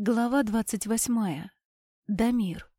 Глава двадцать восьмая. Дамир.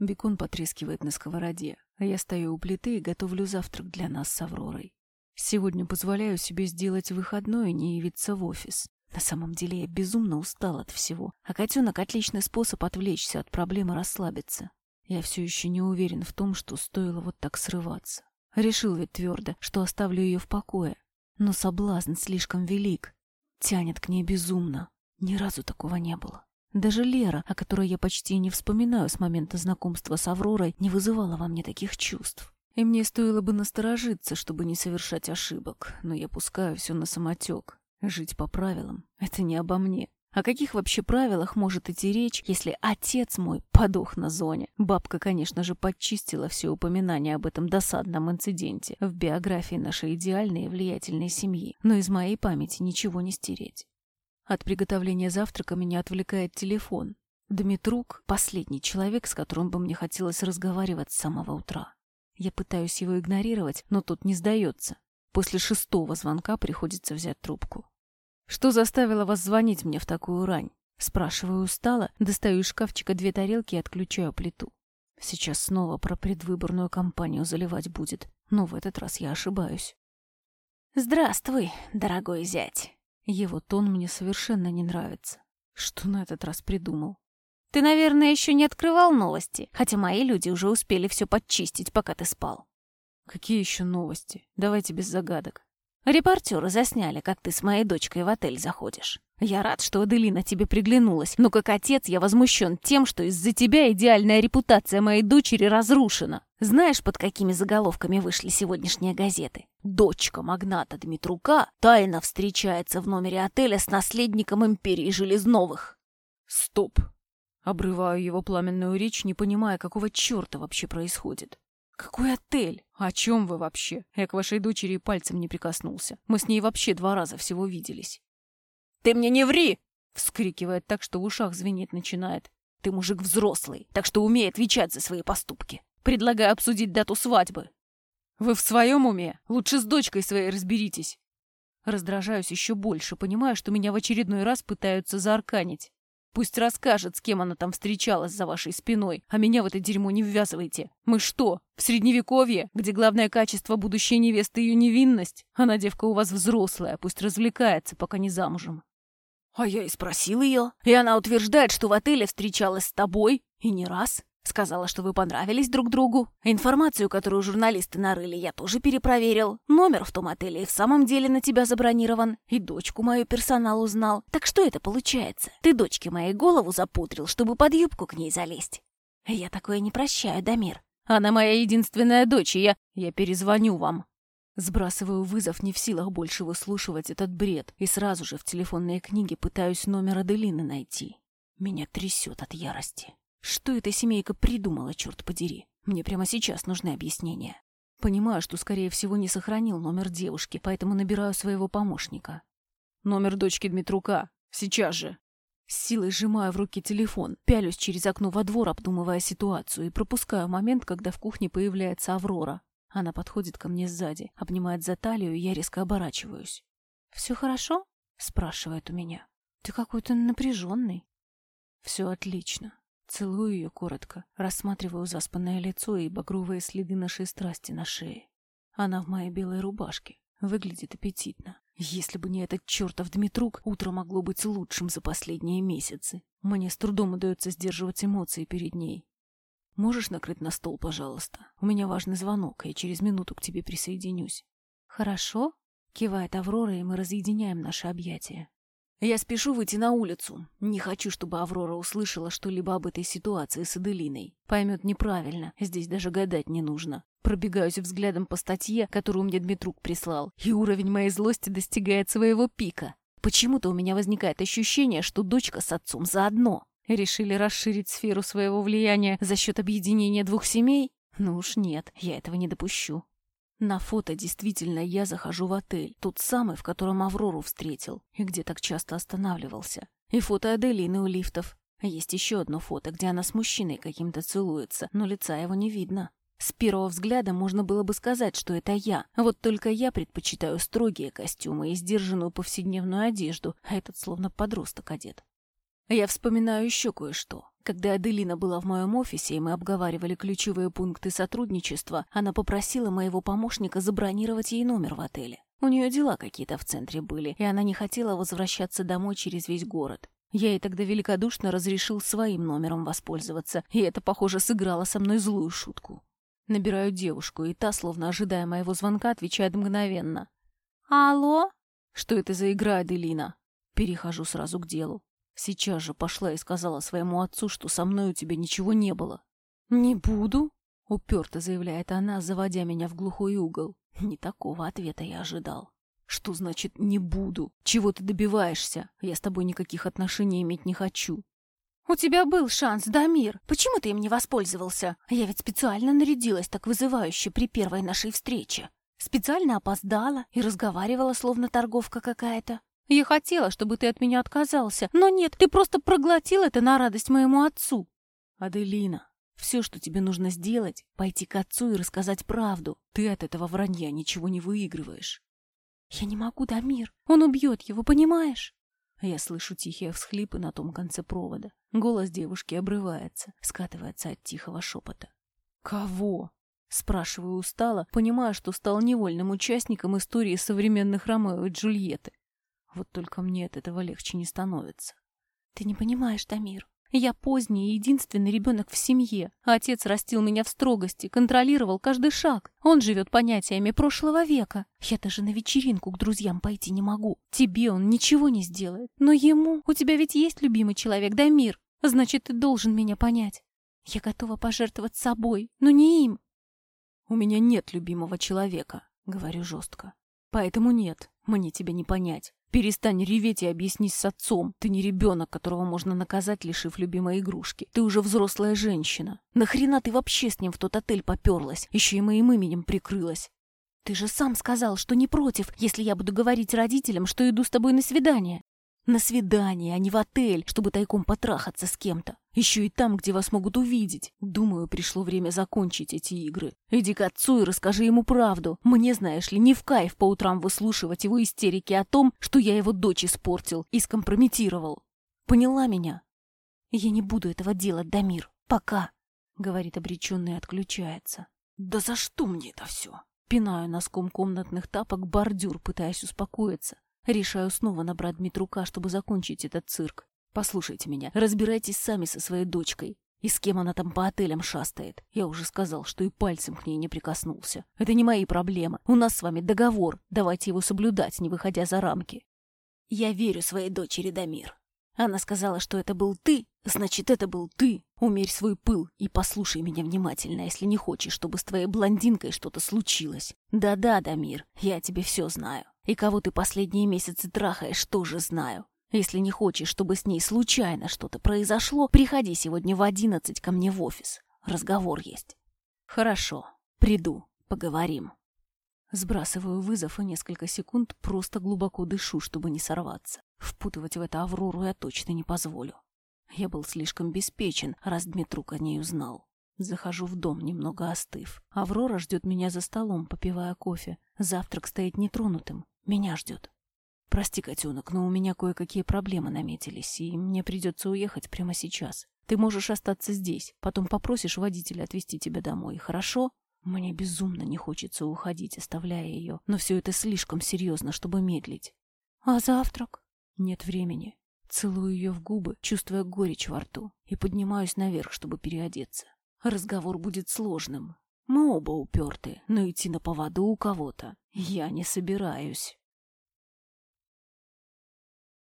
Бекон потрескивает на сковороде, а я стою у плиты и готовлю завтрак для нас с Авророй. Сегодня позволяю себе сделать выходной и не явиться в офис. На самом деле я безумно устал от всего, а котенок — отличный способ отвлечься от проблемы расслабиться. Я все еще не уверен в том, что стоило вот так срываться. Решил ведь твердо, что оставлю ее в покое. Но соблазн слишком велик. Тянет к ней безумно. Ни разу такого не было. Даже Лера, о которой я почти не вспоминаю с момента знакомства с Авророй, не вызывала во мне таких чувств. И мне стоило бы насторожиться, чтобы не совершать ошибок, но я пускаю все на самотек. Жить по правилам — это не обо мне. О каких вообще правилах может идти речь, если отец мой подох на зоне? Бабка, конечно же, подчистила все упоминания об этом досадном инциденте в биографии нашей идеальной и влиятельной семьи, но из моей памяти ничего не стереть. От приготовления завтрака меня отвлекает телефон. Дмитрук — последний человек, с которым бы мне хотелось разговаривать с самого утра. Я пытаюсь его игнорировать, но тот не сдается. После шестого звонка приходится взять трубку. «Что заставило вас звонить мне в такую рань?» Спрашиваю устало, достаю из шкафчика две тарелки и отключаю плиту. Сейчас снова про предвыборную кампанию заливать будет, но в этот раз я ошибаюсь. «Здравствуй, дорогой зять!» Его тон мне совершенно не нравится. Что на этот раз придумал? Ты, наверное, еще не открывал новости, хотя мои люди уже успели все подчистить, пока ты спал. Какие еще новости? Давайте без загадок. Репортеры засняли, как ты с моей дочкой в отель заходишь. Я рад, что Аделина тебе приглянулась, но как отец я возмущен тем, что из-за тебя идеальная репутация моей дочери разрушена. Знаешь, под какими заголовками вышли сегодняшние газеты? Дочка магната Дмитрука тайно встречается в номере отеля с наследником империи Железновых. Стоп. Обрываю его пламенную речь, не понимая, какого черта вообще происходит. «Какой отель? О чем вы вообще? Я к вашей дочери пальцем не прикоснулся. Мы с ней вообще два раза всего виделись». «Ты мне не ври!» — вскрикивает так, что в ушах звенеть начинает. «Ты мужик взрослый, так что умей отвечать за свои поступки. Предлагаю обсудить дату свадьбы». «Вы в своем уме? Лучше с дочкой своей разберитесь». Раздражаюсь еще больше, понимая, что меня в очередной раз пытаются заарканить. Пусть расскажет, с кем она там встречалась за вашей спиной, а меня в это дерьмо не ввязывайте. Мы что, в средневековье, где главное качество будущей невесты ее невинность? Она девка у вас взрослая, пусть развлекается, пока не замужем. А я и спросил ее, и она утверждает, что в отеле встречалась с тобой, и не раз. Сказала, что вы понравились друг другу. Информацию, которую журналисты нарыли, я тоже перепроверил. Номер в том отеле и в самом деле на тебя забронирован. И дочку мою персонал узнал. Так что это получается? Ты дочке моей голову запутрил, чтобы под юбку к ней залезть. Я такое не прощаю, Дамир. Она моя единственная дочь, и я... Я перезвоню вам. Сбрасываю вызов, не в силах больше выслушивать этот бред, и сразу же в телефонной книге пытаюсь номер Аделины найти. Меня трясет от ярости. Что эта семейка придумала, черт подери? Мне прямо сейчас нужны объяснения. Понимаю, что, скорее всего, не сохранил номер девушки, поэтому набираю своего помощника. Номер дочки Дмитрука. Сейчас же. С силой сжимаю в руки телефон, пялюсь через окно во двор, обдумывая ситуацию, и пропускаю момент, когда в кухне появляется Аврора. Она подходит ко мне сзади, обнимает за талию, и я резко оборачиваюсь. «Все хорошо?» — спрашивает у меня. «Ты какой-то напряженный». «Все отлично. Целую ее коротко, рассматриваю заспанное лицо и багровые следы нашей страсти на шее. Она в моей белой рубашке, выглядит аппетитно. Если бы не этот чертов Дмитрук, утро могло быть лучшим за последние месяцы. Мне с трудом удается сдерживать эмоции перед ней. Можешь накрыть на стол, пожалуйста? У меня важный звонок, я через минуту к тебе присоединюсь. Хорошо? Кивает Аврора, и мы разъединяем наши объятия. Я спешу выйти на улицу. Не хочу, чтобы Аврора услышала что-либо об этой ситуации с Аделиной. Поймет неправильно, здесь даже гадать не нужно. Пробегаюсь взглядом по статье, которую мне Дмитрук прислал, и уровень моей злости достигает своего пика. Почему-то у меня возникает ощущение, что дочка с отцом заодно. Решили расширить сферу своего влияния за счет объединения двух семей? Ну уж нет, я этого не допущу. На фото действительно я захожу в отель, тот самый, в котором Аврору встретил и где так часто останавливался. И фото Аделины у лифтов. Есть еще одно фото, где она с мужчиной каким-то целуется, но лица его не видно. С первого взгляда можно было бы сказать, что это я. Вот только я предпочитаю строгие костюмы и сдержанную повседневную одежду, а этот словно подросток одет. Я вспоминаю еще кое-что. Когда Аделина была в моем офисе, и мы обговаривали ключевые пункты сотрудничества, она попросила моего помощника забронировать ей номер в отеле. У нее дела какие-то в центре были, и она не хотела возвращаться домой через весь город. Я ей тогда великодушно разрешил своим номером воспользоваться, и это, похоже, сыграло со мной злую шутку. Набираю девушку, и та, словно ожидая моего звонка, отвечает мгновенно. «Алло?» «Что это за игра, Аделина?» Перехожу сразу к делу. Сейчас же пошла и сказала своему отцу, что со мной у тебя ничего не было. «Не буду», — уперто заявляет она, заводя меня в глухой угол. Не такого ответа я ожидал. «Что значит «не буду»? Чего ты добиваешься? Я с тобой никаких отношений иметь не хочу». «У тебя был шанс, Дамир. Почему ты им не воспользовался? Я ведь специально нарядилась так вызывающе при первой нашей встрече. Специально опоздала и разговаривала, словно торговка какая-то. Я хотела, чтобы ты от меня отказался, но нет, ты просто проглотил это на радость моему отцу. Аделина, все, что тебе нужно сделать, пойти к отцу и рассказать правду. Ты от этого вранья ничего не выигрываешь. Я не могу, Дамир. Он убьет его, понимаешь? Я слышу тихие всхлипы на том конце провода. Голос девушки обрывается, скатывается от тихого шепота. «Кого?» Спрашиваю устало, понимая, что стал невольным участником истории современных Ромео и Джульетты. Вот только мне от этого легче не становится. Ты не понимаешь, Дамир. Я поздний и единственный ребенок в семье. Отец растил меня в строгости, контролировал каждый шаг. Он живет понятиями прошлого века. Я даже на вечеринку к друзьям пойти не могу. Тебе он ничего не сделает. Но ему... У тебя ведь есть любимый человек, Дамир. Значит, ты должен меня понять. Я готова пожертвовать собой, но не им. У меня нет любимого человека, говорю жестко. Поэтому нет, мне тебя не понять. Перестань реветь и объяснись с отцом. Ты не ребенок, которого можно наказать, лишив любимой игрушки. Ты уже взрослая женщина. Нахрена ты вообще с ним в тот отель поперлась? Еще и моим именем прикрылась. Ты же сам сказал, что не против, если я буду говорить родителям, что иду с тобой на свидание. На свидание, а не в отель, чтобы тайком потрахаться с кем-то. Еще и там, где вас могут увидеть. Думаю, пришло время закончить эти игры. Иди к отцу и расскажи ему правду. Мне, знаешь ли, не в кайф по утрам выслушивать его истерики о том, что я его дочь испортил и скомпрометировал. Поняла меня? Я не буду этого делать, Дамир. Пока. Говорит обреченный и отключается. Да за что мне это все? Пинаю носком комнатных тапок бордюр, пытаясь успокоиться. Решаю снова набрать Дмитрука, чтобы закончить этот цирк. Послушайте меня, разбирайтесь сами со своей дочкой. И с кем она там по отелям шастает? Я уже сказал, что и пальцем к ней не прикоснулся. Это не мои проблемы. У нас с вами договор. Давайте его соблюдать, не выходя за рамки. Я верю своей дочери, Дамир. Она сказала, что это был ты, значит, это был ты. Умерь свой пыл и послушай меня внимательно, если не хочешь, чтобы с твоей блондинкой что-то случилось. Да-да, Дамир, я тебе все знаю. И кого ты последние месяцы трахаешь, тоже знаю. Если не хочешь, чтобы с ней случайно что-то произошло, приходи сегодня в одиннадцать ко мне в офис. Разговор есть. Хорошо, приду, поговорим. Сбрасываю вызов и несколько секунд просто глубоко дышу, чтобы не сорваться. Впутывать в это Аврору я точно не позволю. Я был слишком беспечен, раз Дмитрук о ней узнал. Захожу в дом, немного остыв. Аврора ждет меня за столом, попивая кофе. Завтрак стоит нетронутым. Меня ждет. «Прости, котенок, но у меня кое-какие проблемы наметились, и мне придется уехать прямо сейчас. Ты можешь остаться здесь, потом попросишь водителя отвезти тебя домой, хорошо?» Мне безумно не хочется уходить, оставляя ее, но все это слишком серьезно, чтобы медлить. «А завтрак?» Нет времени. Целую ее в губы, чувствуя горечь во рту, и поднимаюсь наверх, чтобы переодеться. Разговор будет сложным. Мы оба уперты, но идти на поводу у кого-то я не собираюсь.